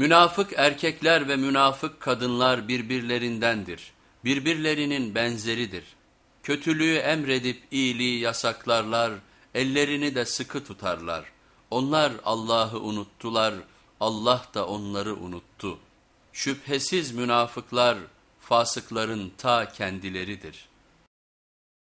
Münafık erkekler ve münafık kadınlar birbirlerindendir. Birbirlerinin benzeridir. Kötülüğü emredip iyiliği yasaklarlar, ellerini de sıkı tutarlar. Onlar Allah'ı unuttular, Allah da onları unuttu. Şüphesiz münafıklar fasıkların ta kendileridir.''